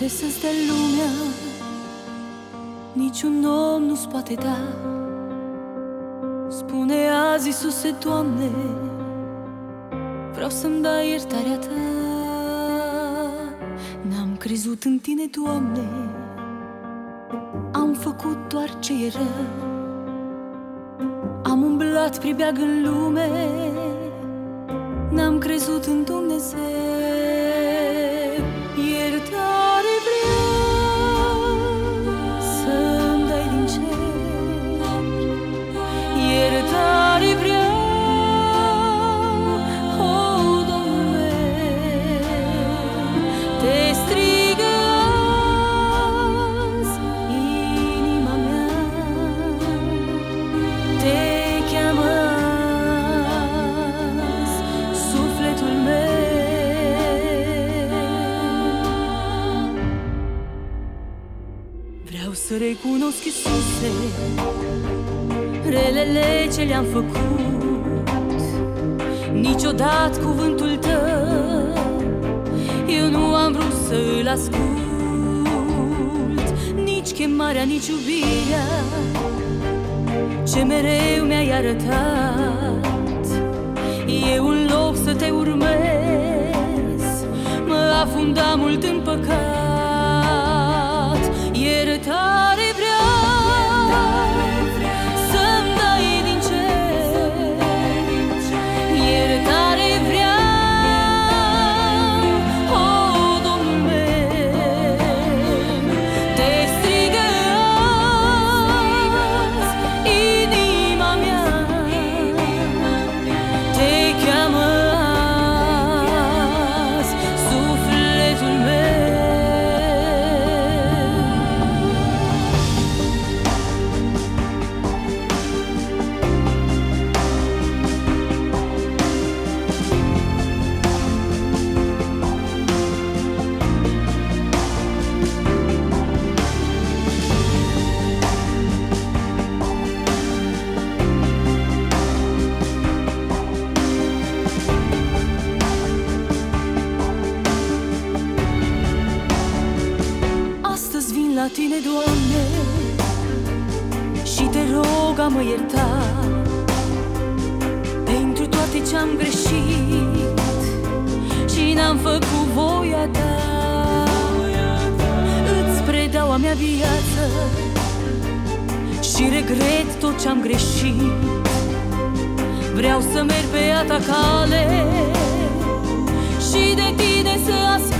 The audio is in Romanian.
poate să-ți dea lumea Niciun om nu-ți poate da. Spune azi, Iisuse, Doamne Vreau să-mi dai iertarea Ta. N-am crezut în Tine, Doamne Am făcut doar ce era. Am umblat pribeag în lume N-am crezut în Dumnezeu să recunosc, Iisuse, relele ce le-am făcut Niciodată cuvântul Tău Eu nu am vrut să îl ascult. Nici chemarea, nici iubirea Ce mereu mi-ai arătat. Eu în loc să te urmez Mă afundam mult în păcat tine, Doamne Și te rog a mă ierta Pentru toate ce-am greșit Și n-am făcut voia ta. Îți predau a mea viață Și regret tot ce-am greșit. Vreau să merg pe a ta cale Și de tine să ascult